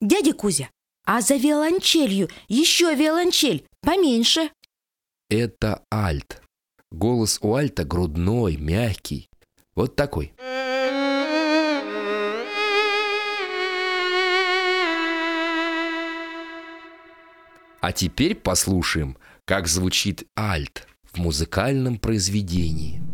Дядя Кузя, а за виолончелью еще виолончель поменьше. Это альт. Голос у альта грудной, мягкий. Вот такой. А теперь послушаем, как звучит альт в музыкальном произведении.